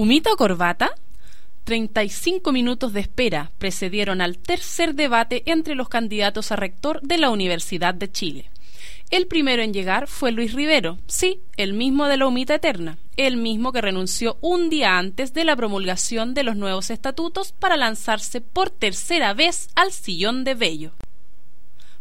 ¿Humita o corbata? 35 minutos de espera precedieron al tercer debate entre los candidatos a rector de la Universidad de Chile. El primero en llegar fue Luis Rivero, sí, el mismo de la humita eterna, el mismo que renunció un día antes de la promulgación de los nuevos estatutos para lanzarse por tercera vez al sillón de Bello.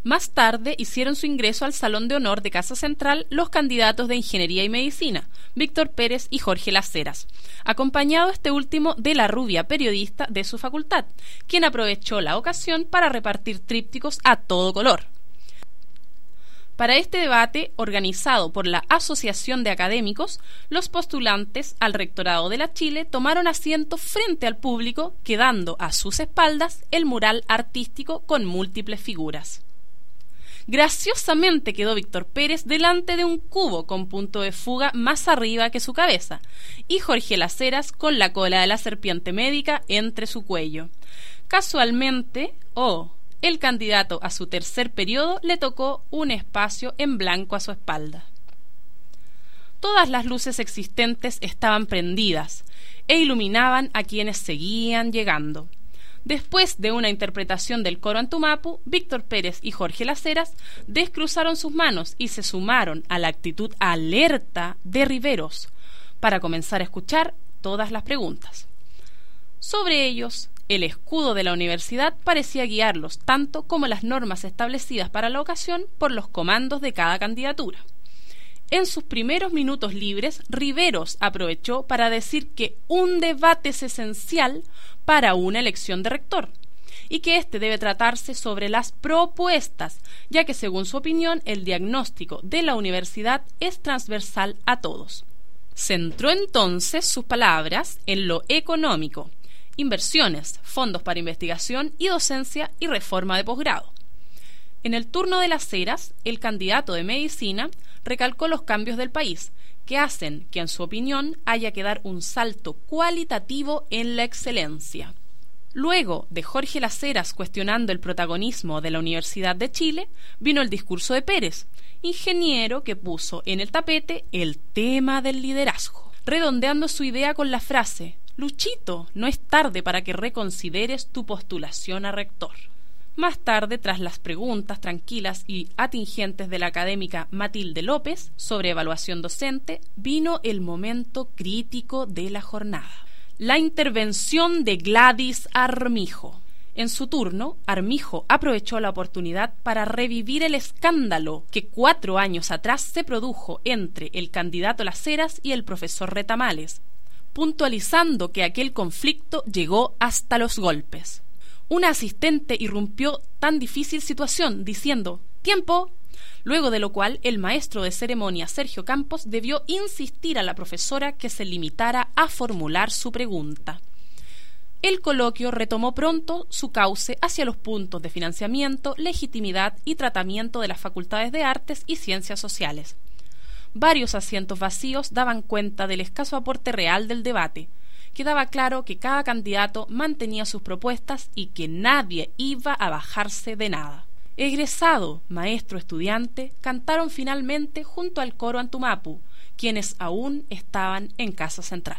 Más tarde hicieron su ingreso al Salón de Honor de Casa Central los candidatos de Ingeniería y Medicina, Víctor Pérez y Jorge Laceras, acompañado este último de la rubia periodista de su facultad, quien aprovechó la ocasión para repartir trípticos a todo color. Para este debate, organizado por la Asociación de Académicos, los postulantes al rectorado de la Chile tomaron asiento frente al público, quedando a sus espaldas el mural artístico con múltiples figuras. Graciosamente quedó Víctor Pérez delante de un cubo con punto de fuga más arriba que su cabeza, y Jorge Laceras con la cola de la serpiente médica entre su cuello. Casualmente, oh, el candidato a su tercer periodo le tocó un espacio en blanco a su espalda. Todas las luces existentes estaban prendidas e iluminaban a quienes seguían llegando. Después de una interpretación del coro Antumapu, Víctor Pérez y Jorge Laceras descruzaron sus manos y se sumaron a la actitud alerta de Riveros para comenzar a escuchar todas las preguntas. Sobre ellos, el escudo de la universidad parecía guiarlos tanto como las normas establecidas para la ocasión por los comandos de cada candidatura. En sus primeros minutos libres, Riveros aprovechó para decir que un debate es esencial para una elección de rector y que éste debe tratarse sobre las propuestas, ya que según su opinión el diagnóstico de la universidad es transversal a todos. Centró entonces sus palabras en lo económico, inversiones, fondos para investigación y docencia y reforma de posgrado. En el turno de las eras, el candidato de medicina recalcó los cambios del país, que hacen que, en su opinión, haya que dar un salto cualitativo en la excelencia. Luego de Jorge Laceras cuestionando el protagonismo de la Universidad de Chile, vino el discurso de Pérez, ingeniero que puso en el tapete el tema del liderazgo, redondeando su idea con la frase Luchito, no es tarde para que reconsideres tu postulación a rector. Más tarde, tras las preguntas tranquilas y atingentes de la académica Matilde López sobre evaluación docente, vino el momento crítico de la jornada. La intervención de Gladys Armijo. En su turno, Armijo aprovechó la oportunidad para revivir el escándalo que cuatro años atrás se produjo entre el candidato Las Heras y el profesor Retamales, puntualizando que aquel conflicto llegó hasta los golpes. Una asistente irrumpió tan difícil situación, diciendo ¡Tiempo! Luego de lo cual el maestro de ceremonia Sergio Campos debió insistir a la profesora que se limitara a formular su pregunta. El coloquio retomó pronto su cauce hacia los puntos de financiamiento, legitimidad y tratamiento de las facultades de artes y ciencias sociales. Varios asientos vacíos daban cuenta del escaso aporte real del debate, quedaba claro que cada candidato mantenía sus propuestas y que nadie iba a bajarse de nada. Egresado, maestro, estudiante, cantaron finalmente junto al coro Antumapu, quienes aún estaban en Casa Central.